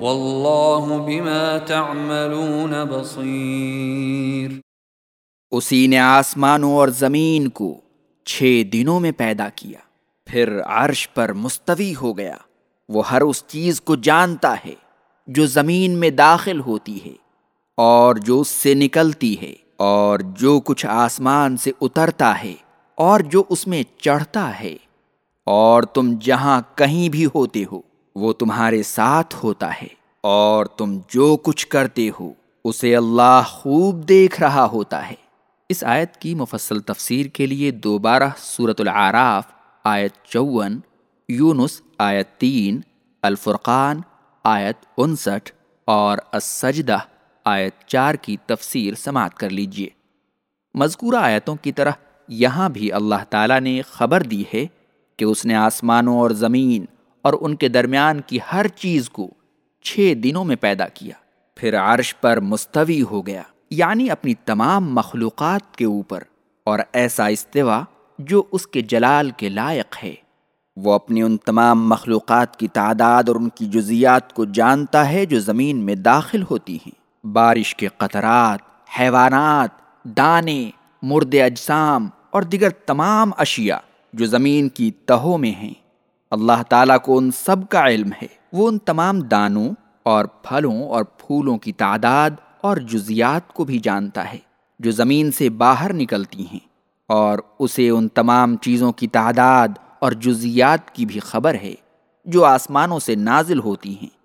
واللہ بما تعملون بصیر۔ اسی نے آسمانوں اور زمین کو چھ دنوں میں پیدا کیا، پھر عرش پر مستوی ہو گیا۔ وہ ہر اس چیز کو جانتا ہے جو زمین میں داخل ہوتی ہے، اور جو اس سے نکلتی ہے، اور جو کچھ آسمان سے اترتا ہے، اور جو اس میں چڑھتا ہے۔ اور تم جہاں کہیں بھی ہوتے ہو وہ تمہارے ساتھ ہوتا ہے اور تم جو کچھ کرتے ہو، اسے اللہ خوب دیکھ رہا ہوتا ہے۔ اس آیت کی مفصل تفسیر کے لیے دوبارہ صورت العراف، آیت چون، یونس، آیت تین، الفرقان، آیت انسٹھ اور السجدہ، آیت چار کی تفسیر سماعت کر لیجیے مذکورہ آیتوں کی طرح یہاں بھی اللہ تعالیٰ نے خبر دی ہے کہ اس نے آسمانوں اور زمین اور ان کے درمیان کی ہر چیز کو چھ دنوں میں پیدا کیا۔ پھر عرش پر مستوی ہو گیا یعنی اپنی تمام مخلوقات کے اوپر۔ اور ایسا استوا جو اس کے جلال کے لائق ہے۔ وہ اپنی ان تمام مخلوقات کی تعداد اور ان کی جزیات کو جانتا ہے جو زمین میں داخل ہوتی ہیں۔ بارش کے قطرات، حیوانات، دانے، مرد اجسام اور دیگر تمام اشیاء جو زمین کی تہوں میں ہیں۔ اللہ تعالیٰ کو ان سب کا علم ہے۔ وہ ان تمام دانوں اور پھلوں اور پھولوں کی تعداد اور جزیات کو بھی جانتا ہے، جو زمین سے باہر نکلتی ہیں۔ اور اسے ان تمام چیزوں کی تعداد اور جزیات کی بھی خبر ہے، جو آسمانوں سے نازل ہوتی ہیں۔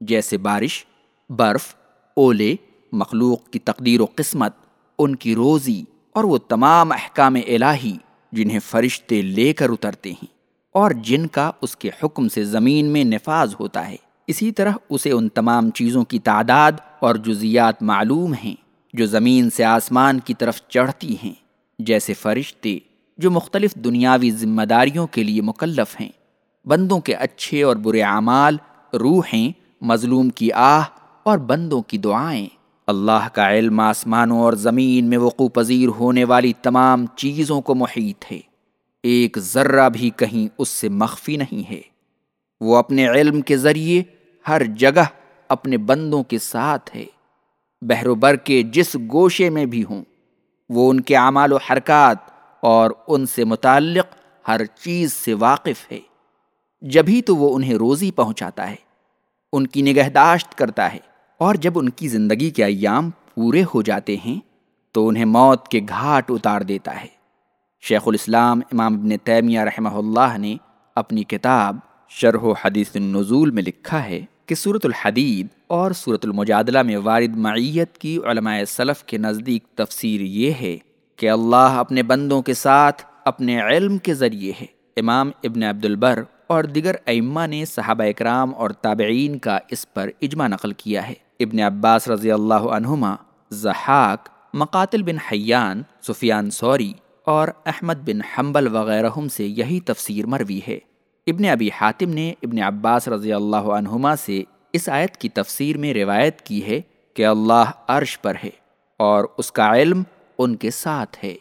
جیسے بارش، برف، اولے، مخلوق کی تقدیر و قسمت، ان کی روزی اور وہ تمام احکام الہی جنہیں فرشتے لے کر اترتے ہیں۔ اور جن کا اس کے حکم سے زمین میں نفاذ ہوتا ہے۔ اسی طرح اسے ان تمام چیزوں کی تعداد اور جزیات معلوم ہیں جو زمین سے آسمان کی طرف چڑھتی ہیں، جیسے فرشتے جو مختلف دنیاوی ذمہ داریوں کے لیے مکلف ہیں۔ بندوں کے اچھے اور برے اعمال، روحیں، مظلوم کی آہ اور بندوں کی دعائیں۔ اللہ کا علم آسمانوں اور زمین میں وقوع پذیر ہونے والی تمام چیزوں کو محیط ہے۔ ایک ذرہ بھی کہیں اس سے مخفی نہیں ہے۔ وہ اپنے علم کے ذریعے ہر جگہ اپنے بندوں کے ساتھ ہے۔ بحر و بر کے جس گوشے میں بھی ہوں، وہ ان کے اعمال و حرکات اور ان سے متعلق ہر چیز سے واقف ہے۔ جبھی تو وہ انہیں روزی پہنچاتا ہے، ان کی نگہداشت کرتا ہے اور جب ان کی زندگی کے ایام پورے ہو جاتے ہیں، تو انہیں موت کے گھاٹ اتار دیتا ہے۔ شیخ الاسلام امام ابن تیمیہ رحمہ اللہ نے اپنی کتاب شرح و حدیث النزول میں لکھا ہے کہ صورت الحدید اور صورت المجادلہ میں وارد معیت کی علماء صلف کے نزدیک تفسیر یہ ہے کہ اللہ اپنے بندوں کے ساتھ اپنے علم کے ذریعے ہے۔ امام ابن عبد البر اور دیگر ائمہ نے صحابہ اکرام اور تابعین کا اس پر اجماع نقل کیا ہے۔ ابن عباس رضی اللہ عنہما زحاق مقاتل بن حیان، سفیان سوری اور احمد بن حنبل وغیرہ سے یہی تفسیر مروی ہے۔ ابن ابی حاتم نے ابن عباس رضی اللہ عنہما سے اس آیت کی تفسیر میں روایت کی ہے کہ اللہ عرش پر ہے اور اس کا علم ان کے ساتھ ہے۔